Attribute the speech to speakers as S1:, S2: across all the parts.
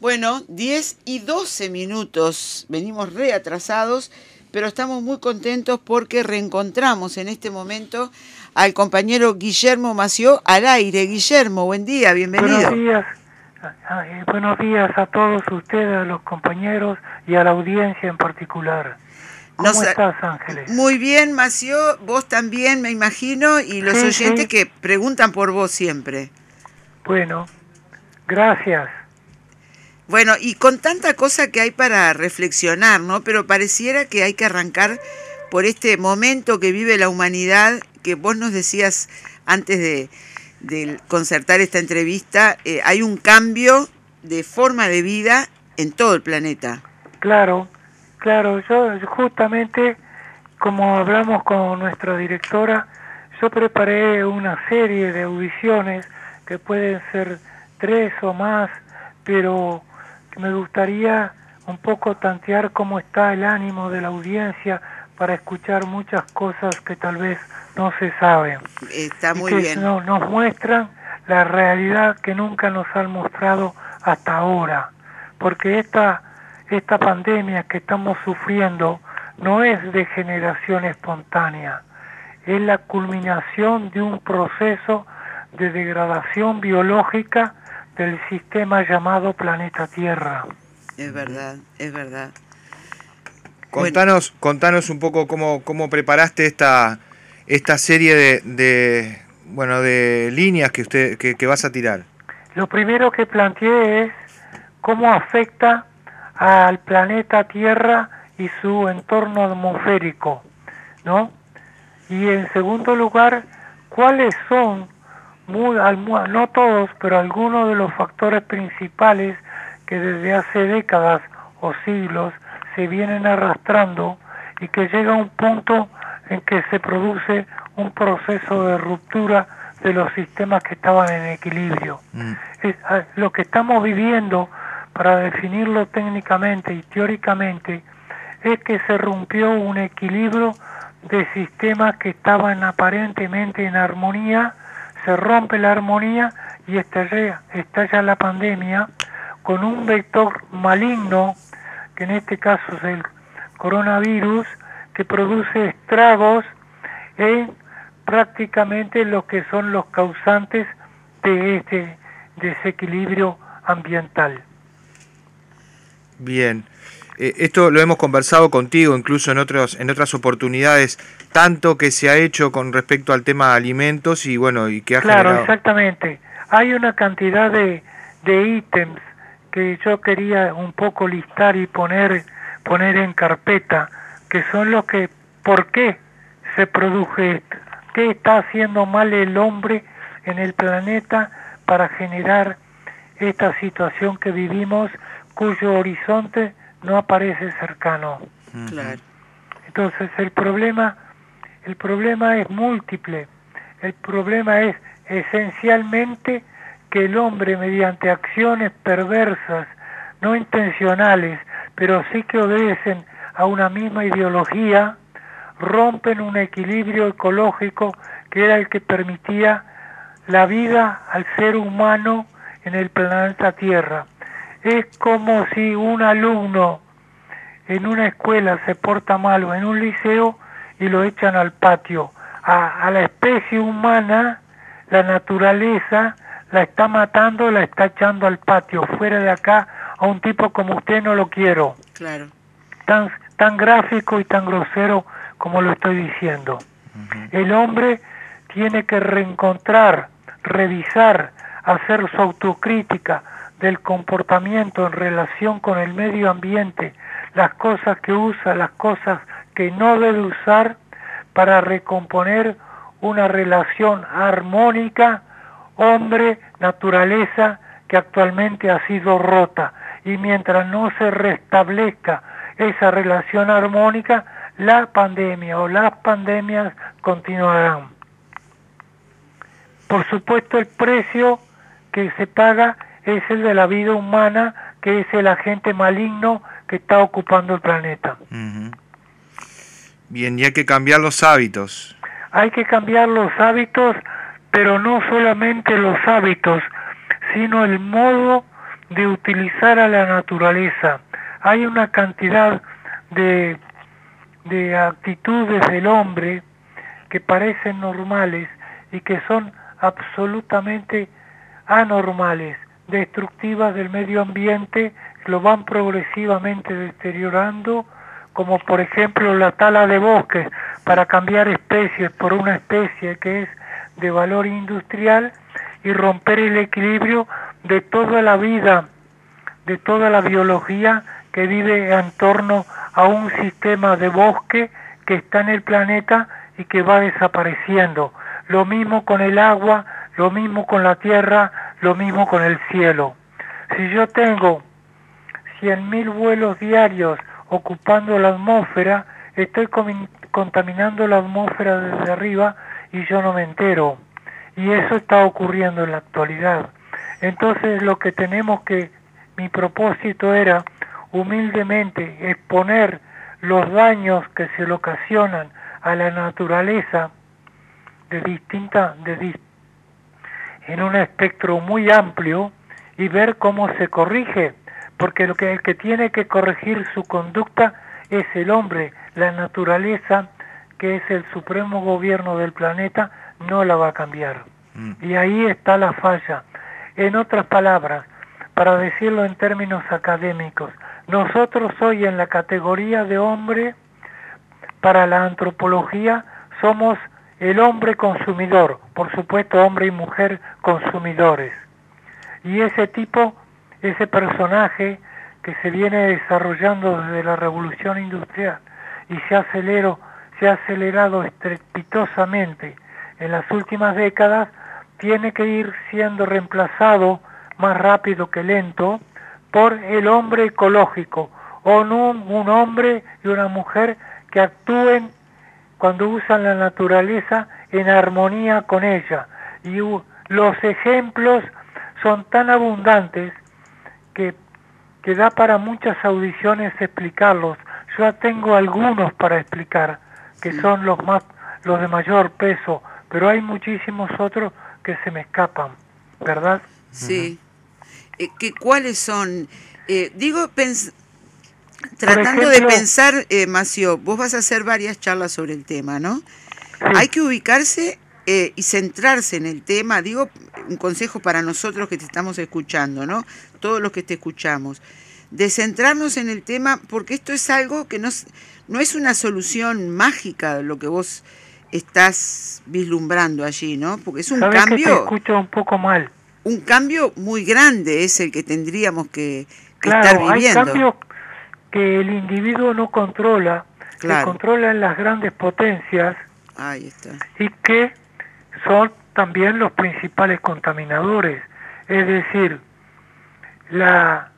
S1: Bueno, 10 y 12 minutos, venimos reatrasados, pero estamos muy contentos porque reencontramos en este momento al compañero Guillermo Mació al aire. Guillermo, buen día, bienvenido.
S2: Buenos días, eh, buenos días a todos ustedes, a los compañeros y a la audiencia en particular. ¿Cómo estás, Ángeles?
S1: Muy bien, Mació, vos también, me imagino, y los oyentes que preguntan por vos siempre.
S2: Bueno, gracias.
S1: Bueno, y con tanta cosa que hay para reflexionar, ¿no? Pero pareciera que hay que arrancar por este momento que vive la humanidad, que vos nos decías antes de, concertar esta entrevista, eh, hay un cambio de forma de vida en todo el planeta.
S2: Claro, claro, yo justamente, como hablamos con nuestra directora, yo preparé una serie de audiciones que pueden ser tres o más, pero me gustaría un poco tantear cómo está el ánimo de la audiencia para escuchar muchas cosas que tal vez no se saben.
S1: Está muy
S2: que
S1: bien.
S2: No, nos muestran la realidad que nunca nos han mostrado hasta ahora. Porque esta, esta pandemia que estamos sufriendo no es de generación espontánea, es la culminación de un proceso de degradación biológica del sistema llamado planeta Tierra.
S1: Es verdad, es verdad.
S3: Contanos, contanos un poco cómo, cómo preparaste esta, esta serie de, bueno de líneas que usted que, vas a tirar.
S2: Lo primero que planteé es cómo afecta al planeta Tierra y su entorno atmosférico, ¿no? Y en segundo lugar, cuáles son no todos, pero algunos de los factores principales que desde hace décadas o siglos se vienen arrastrando y que llega a un punto en que se produce un proceso de ruptura de los sistemas que estaban en equilibrio. Mm. Ah, lo que estamos viviendo, para definirlo técnicamente y teóricamente, es que se rompió un equilibrio de sistemas que estaban aparentemente en armonía se rompe la armonía y estalla, estalla la pandemia con un vector maligno, que en este caso es el coronavirus, que produce estragos en prácticamente lo que son los causantes de este desequilibrio ambiental.
S3: Bien. Eh, esto lo hemos conversado contigo incluso en, otros, en otras oportunidades, tanto que se ha hecho con respecto al tema de alimentos y bueno, y que ha
S2: Claro, exactamente. Hay una cantidad de, de ítems que yo quería un poco listar y poner, poner en carpeta, que son los que, ¿por qué se produce esto? ¿Qué está haciendo mal el hombre en el planeta para generar esta situación que vivimos, cuyo horizonte no aparece cercano. Entonces el problema, el problema es múltiple. El problema es esencialmente que el hombre mediante acciones perversas, no intencionales, pero sí que obedecen a una misma ideología, rompen un equilibrio ecológico que era el que permitía la vida al ser humano en el planeta Tierra es como si un alumno en una escuela se porta mal o en un liceo y lo echan al patio. A, la especie humana, la naturaleza la está matando, la está echando al patio. Fuera de acá, a un tipo como usted no lo quiero.
S1: Claro.
S2: Tan, tan gráfico y tan grosero como lo estoy diciendo. El hombre tiene que reencontrar, revisar, hacer su autocrítica, del comportamiento en relación con el medio ambiente, las cosas que usa, las cosas que no debe usar para recomponer una relación armónica hombre-naturaleza que actualmente ha sido rota. Y mientras no se restablezca esa relación armónica, la pandemia o las pandemias continuarán. Por supuesto el precio que se paga es el de la vida humana, que es el agente maligno que está ocupando el planeta.
S3: Bien, y hay que cambiar los hábitos.
S2: Hay que cambiar los hábitos, pero no solamente los hábitos, sino el modo de utilizar a la naturaleza. Hay una cantidad de, de actitudes del hombre que parecen normales y que son absolutamente anormales, destructivas del medio ambiente, lo van progresivamente deteriorando, como por ejemplo la tala de bosques para cambiar especies por una especie que es de valor industrial y romper el equilibrio de toda la vida, de toda la biología que vive en torno a un sistema de bosque que está en el planeta y que va desapareciendo. Lo mismo con el agua, lo mismo con la tierra, lo mismo con el cielo. Si yo tengo 100.000 vuelos diarios ocupando la atmósfera, estoy contaminando la atmósfera desde arriba y yo no me entero. Y eso está ocurriendo en la actualidad. Entonces lo que tenemos que, mi propósito era humildemente exponer los daños que se le ocasionan a la naturaleza de distinta, de, en un espectro muy amplio y ver cómo se corrige, porque lo que, el que tiene que corregir su conducta es el hombre, la naturaleza, que es el supremo gobierno del planeta, no la va a cambiar. Mm. Y ahí está la falla. En otras palabras, para decirlo en términos académicos, nosotros hoy en la categoría de hombre, para la antropología, somos el hombre consumidor, por supuesto hombre y mujer consumidores. Y ese tipo, ese personaje que se viene desarrollando desde la revolución industrial y se se ha acelerado estrepitosamente en las últimas décadas, tiene que ir siendo reemplazado más rápido que lento por el hombre ecológico, o no un hombre y una mujer que actúen cuando usan la naturaleza en armonía con ella. Y los ejemplos son tan abundantes que, que da para muchas audiciones explicarlos. Yo tengo algunos para explicar, que son los más los de mayor peso, pero hay muchísimos otros que se me escapan, ¿verdad?
S1: Sí. Eh, que, ¿Cuáles son? Eh, digo, tratando de pensar, eh, Macio, vos vas a hacer varias charlas sobre el tema, ¿no? Hay que ubicarse eh, y centrarse en el tema. Digo, un consejo para nosotros que te estamos escuchando, ¿no? Todos los que te escuchamos. De centrarnos en el tema, porque esto es algo que no, no es una solución mágica lo que vos estás vislumbrando allí, ¿no? Porque es un cambio.
S2: Que te un poco mal.
S1: Un cambio muy grande es el que tendríamos que, estar viviendo.
S2: Hay cambios que el individuo no controla, que controlan las grandes potencias y que son también los principales contaminadores. Es decir, la,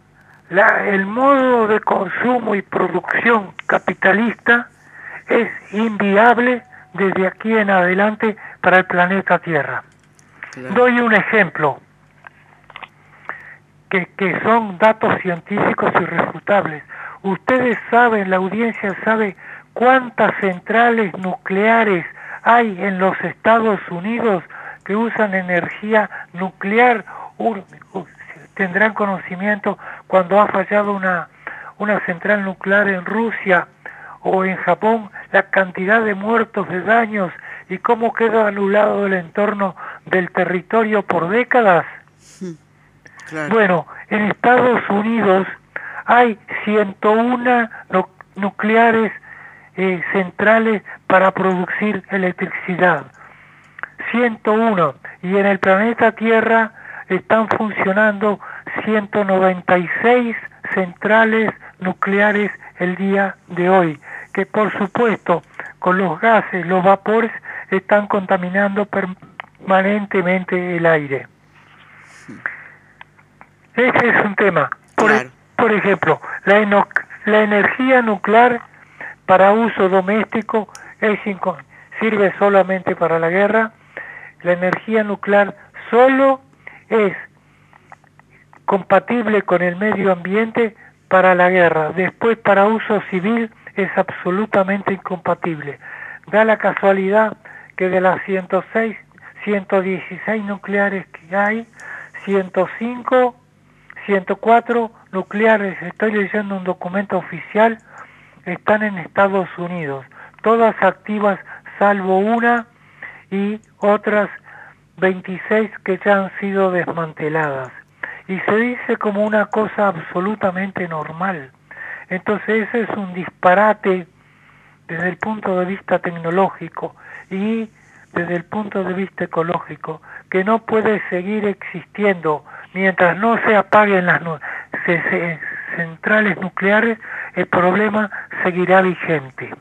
S2: la, el modo de consumo y producción capitalista es inviable desde aquí en adelante para el planeta Tierra. Doy un ejemplo, que, que son datos científicos irrefutables. Ustedes saben, la audiencia sabe cuántas centrales nucleares hay en los Estados Unidos que usan energía nuclear. Tendrán conocimiento cuando ha fallado una, una central nuclear en Rusia o en Japón, la cantidad de muertos, de daños y cómo queda anulado el entorno del territorio por décadas. Bueno, en Estados Unidos hay 101 nucleares eh, centrales para producir electricidad. 101. Y en el planeta Tierra están funcionando 196 centrales nucleares el día de hoy, que por supuesto con los gases, los vapores, están contaminando permanentemente el aire. Ese es un tema. Por, por ejemplo, la, la energía nuclear para uso doméstico es sirve solamente para la guerra. La energía nuclear solo es compatible con el medio ambiente para la guerra. Después para uso civil es absolutamente incompatible. Da la casualidad que de las 106, 116 nucleares que hay, 105 104 nucleares, estoy leyendo un documento oficial, están en Estados Unidos, todas activas salvo una y otras 26 que ya han sido desmanteladas. Y se dice como una cosa absolutamente normal. Entonces ese es un disparate desde el punto de vista tecnológico y desde el punto de vista ecológico, que no puede seguir existiendo mientras no se apaguen las centrales nucleares, el problema seguirá vigente.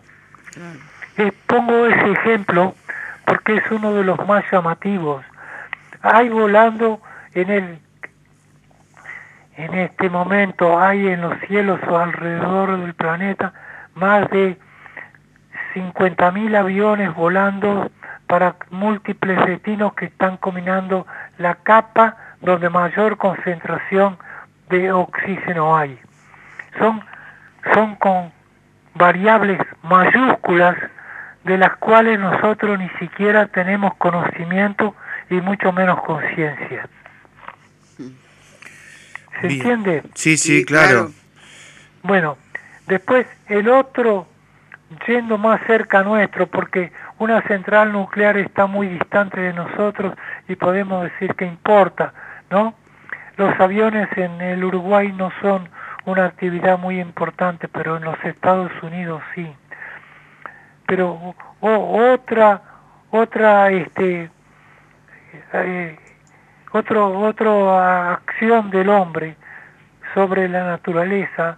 S2: Eh, pongo ese ejemplo porque es uno de los más llamativos. Hay volando en el en este momento hay en los cielos o alrededor del planeta más de 50.000 aviones volando para múltiples destinos que están combinando la capa donde mayor concentración de oxígeno hay. Son, son con variables mayúsculas de las cuales nosotros ni siquiera tenemos conocimiento y mucho menos conciencia. ¿Se entiende?
S3: Sí, sí, claro.
S2: Bueno, después el otro, yendo más cerca nuestro, porque una central nuclear está muy distante de nosotros y podemos decir que importa, ¿no? Los aviones en el Uruguay no son una actividad muy importante, pero en los Estados Unidos sí. Pero otra otra este eh, otro otra acción del hombre sobre la naturaleza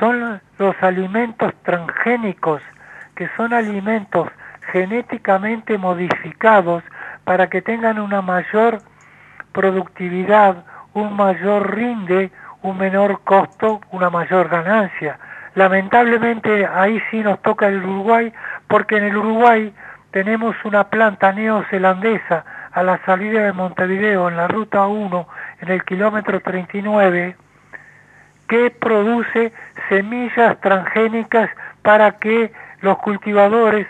S2: son los alimentos transgénicos, que son alimentos genéticamente modificados para que tengan una mayor productividad, un mayor rinde, un menor costo, una mayor ganancia. Lamentablemente ahí sí nos toca el Uruguay, porque en el Uruguay tenemos una planta neozelandesa a la salida de Montevideo en la ruta 1, en el kilómetro 39, que produce semillas transgénicas para que los cultivadores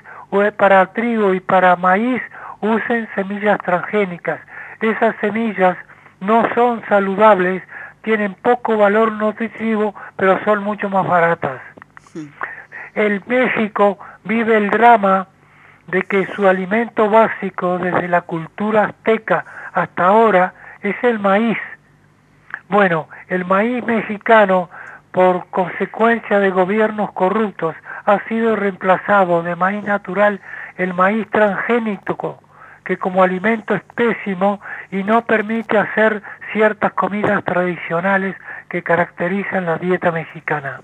S2: para trigo y para maíz usen semillas transgénicas. Esas semillas no son saludables, tienen poco valor nutritivo, pero son mucho más baratas. El México vive el drama de que su alimento básico desde la cultura azteca hasta ahora es el maíz. Bueno, el maíz mexicano, por consecuencia de gobiernos corruptos, ha sido reemplazado de maíz natural el maíz transgénico, que como alimento es pésimo y no permite hacer ciertas comidas tradicionales que caracterizan la dieta mexicana.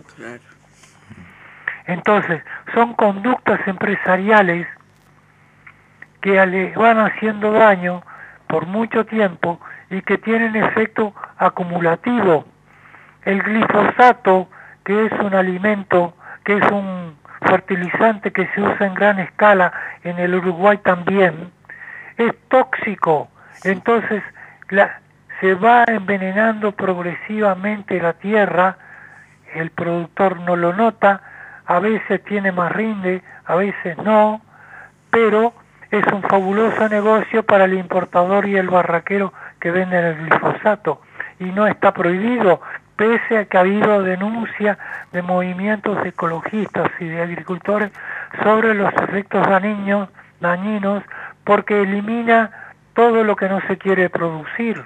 S2: Entonces, son conductas empresariales que le van haciendo daño por mucho tiempo y que tienen efecto acumulativo. El glifosato, que es un alimento, que es un fertilizante que se usa en gran escala en el Uruguay también, es tóxico. Entonces se va envenenando progresivamente la tierra, el productor no lo nota, a veces tiene más rinde, a veces no, pero es un fabuloso negocio para el importador y el barraquero que venden el glifosato y no está prohibido, pese a que ha habido denuncia de movimientos ecologistas y de agricultores sobre los efectos dañinos, dañinos porque elimina todo lo que no se quiere producir.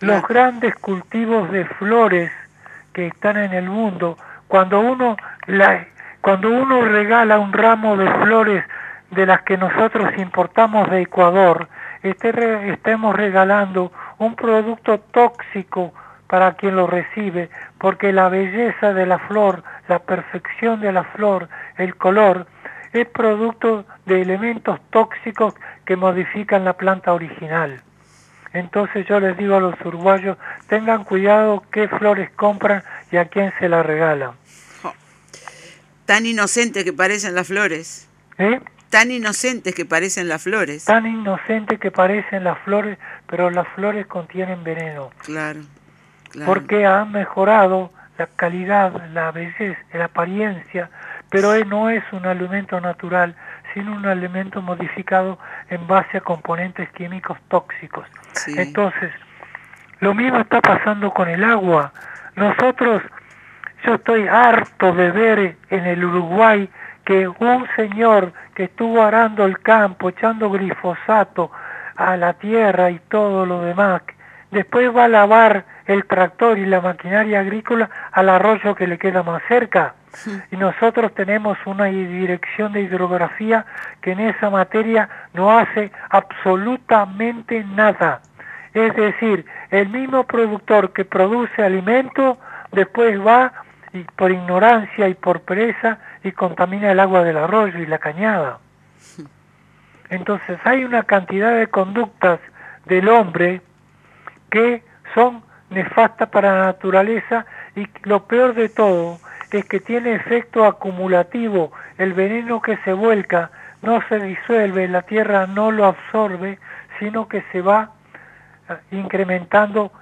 S2: Los grandes cultivos de flores que están en el mundo, cuando uno, la, cuando uno regala un ramo de flores de las que nosotros importamos de Ecuador, este estemos regalando un producto tóxico para quien lo recibe, porque la belleza de la flor, la perfección de la flor, el color, es producto de elementos tóxicos que modifican la planta original. Entonces yo les digo a los uruguayos, tengan cuidado qué flores compran y a quién se las regalan.
S1: Tan inocentes que parecen las flores. ¿Eh? Tan inocentes que parecen las flores.
S2: Tan inocentes que parecen las flores, pero las flores contienen veneno.
S1: Claro, claro.
S2: Porque han mejorado la calidad, la belleza, la apariencia, pero no es un alimento natural, sino un alimento modificado en base a componentes químicos tóxicos. Entonces, Lo mismo está pasando con el agua. Nosotros, yo estoy harto de ver en el Uruguay que un señor que estuvo arando el campo, echando glifosato a la tierra y todo lo demás, después va a lavar el tractor y la maquinaria agrícola al arroyo que le queda más cerca. Y nosotros tenemos una dirección de hidrografía que en esa materia no hace absolutamente nada. Es decir, el mismo productor que produce alimento después va y por ignorancia y por pereza y contamina el agua del arroyo y la cañada. Entonces hay una cantidad de conductas del hombre que son nefastas para la naturaleza y lo peor de todo es que tiene efecto acumulativo. El veneno que se vuelca no se disuelve, la tierra no lo absorbe, sino que se va eh, incrementando,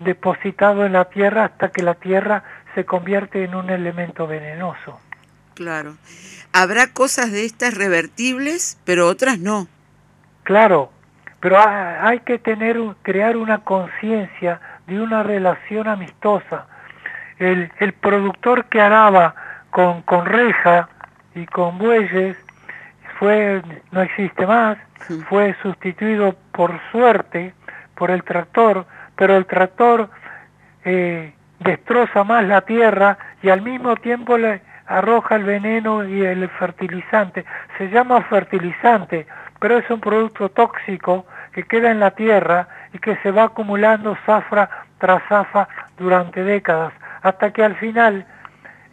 S2: depositado en la tierra hasta que la tierra se convierte en un elemento venenoso.
S1: Claro. Habrá cosas de estas revertibles, pero otras no.
S2: Claro, pero hay que tener, crear una conciencia de una relación amistosa. El, el productor que araba con, con reja y con bueyes fue, no existe más, fue sustituido por suerte por el tractor, pero el tractor eh, destroza más la tierra y al mismo tiempo le arroja el veneno y el fertilizante. Se llama fertilizante, pero es un producto tóxico que queda en la tierra y que se va acumulando zafra tras zafra durante décadas, hasta que al final,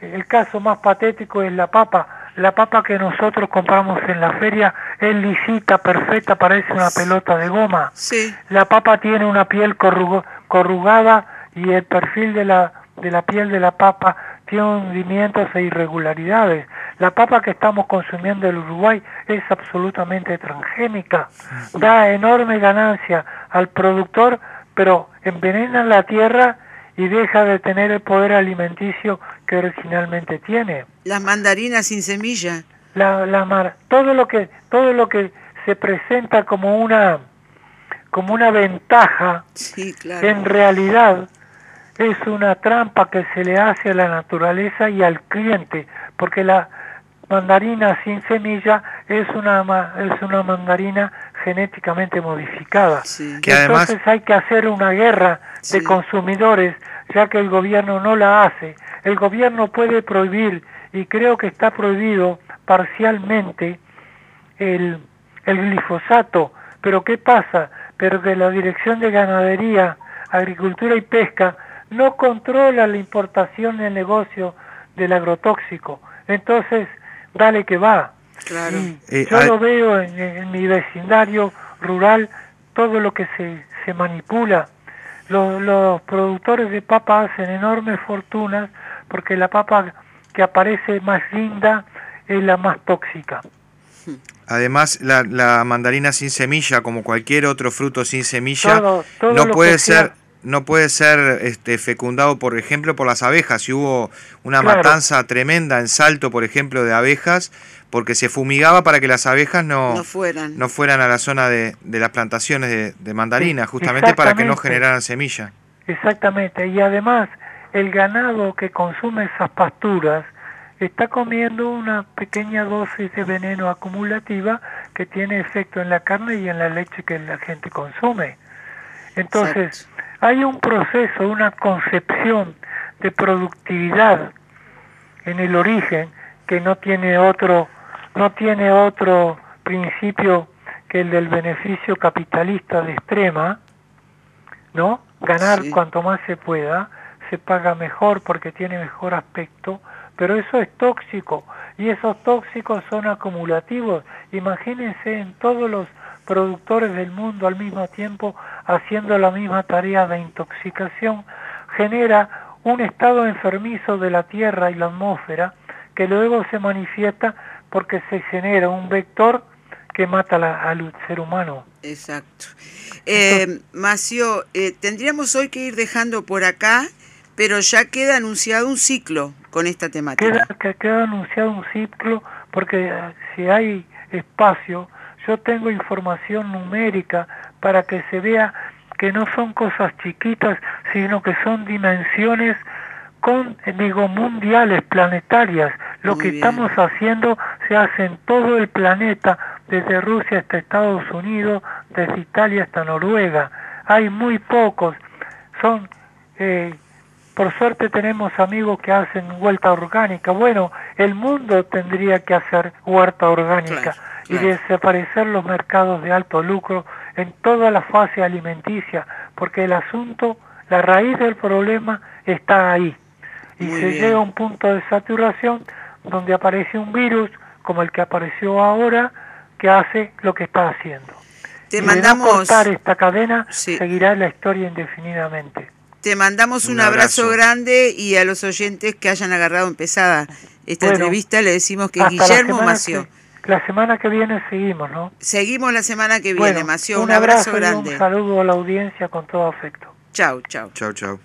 S2: el caso más patético es la papa. La papa que nosotros compramos en la feria es lisita, perfecta, parece una pelota de goma.
S1: Sí.
S2: La papa tiene una piel corrugada y el perfil de la, de la piel de la papa tiene hundimientos e irregularidades. La papa que estamos consumiendo en Uruguay es absolutamente transgénica, da enorme ganancia al productor, pero envenena la tierra y deja de tener el poder alimenticio que originalmente tiene.
S1: Las mandarinas sin semilla.
S2: La, la mar, todo lo que todo lo que se presenta como una como una ventaja,
S1: sí, claro.
S2: en realidad es una trampa que se le hace a la naturaleza y al cliente, porque la mandarina sin semilla es una es una mandarina genéticamente modificada.
S3: Que Entonces
S2: hay que hacer una guerra de consumidores, ya que el gobierno no la hace. El gobierno puede prohibir, y creo que está prohibido parcialmente, el, el glifosato. Pero ¿qué pasa? Pero que la Dirección de Ganadería, Agricultura y Pesca no controla la importación y el negocio del agrotóxico. Entonces, dale que va.
S1: Claro.
S3: Eh,
S2: yo
S3: a-
S2: lo veo en, en mi vecindario rural, todo lo que se, se manipula. Los, los productores de papa hacen enormes fortunas porque la papa que aparece más linda es la más tóxica.
S3: Además, la, la mandarina sin semilla, como cualquier otro fruto sin semilla,
S2: Todo- todo
S3: no puede
S2: sea-
S3: ser no puede ser este, fecundado, por ejemplo, por las abejas. Si hubo una
S2: Claro.
S3: matanza tremenda en Salto, por ejemplo, de abejas, porque se fumigaba para que las abejas no,
S1: No fueran.
S3: no fueran a la zona de, de las plantaciones de, de mandarina, justamente para que no generaran semilla.
S2: Exactamente, y además el ganado que consume esas pasturas está comiendo una pequeña dosis de veneno acumulativa que tiene efecto en la carne y en la leche que la gente consume. Entonces, hay un proceso, una concepción de productividad en el origen que no tiene otro no tiene otro principio que el del beneficio capitalista de extrema, ¿no? Ganar
S1: Sí.
S2: cuanto más se pueda, se paga mejor porque tiene mejor aspecto, pero eso es tóxico y esos tóxicos son acumulativos. Imagínense en todos los productores del mundo al mismo tiempo haciendo la misma tarea de intoxicación, genera un estado enfermizo de la tierra y la atmósfera que luego se manifiesta porque se genera un vector que mata la- al ser humano.
S1: Exacto. Eh, Macio, eh, tendríamos hoy que ir dejando por acá, pero ya queda anunciado un ciclo con esta temática.
S2: Queda, que queda anunciado un ciclo porque eh, si hay espacio, yo tengo información numérica para que se vea que no son cosas chiquitas, sino que son dimensiones con, digo, mundiales, planetarias. Lo que estamos haciendo se hace en todo el planeta, desde Rusia hasta Estados Unidos, desde Italia hasta Noruega. Hay muy pocos. Son, eh, por suerte tenemos amigos que hacen huerta orgánica. Bueno, el mundo tendría que hacer huerta orgánica y desaparecer los mercados de alto lucro en toda la fase alimenticia, porque el asunto, la raíz del problema está ahí. Y se llega a un punto de saturación donde aparece un virus como el que apareció ahora que hace lo que está haciendo.
S1: Te mandamos
S2: cortar esta cadena seguirá la historia indefinidamente.
S1: Te mandamos un, abrazo. grande y a los oyentes que hayan agarrado empezada esta entrevista le decimos que Guillermo Mació.
S2: La semana que viene seguimos, ¿no?
S1: Seguimos la semana que viene, Mació. Un, abrazo, grande.
S2: un saludo a la audiencia con todo afecto.
S1: Chau, chau.
S3: Chau, chau.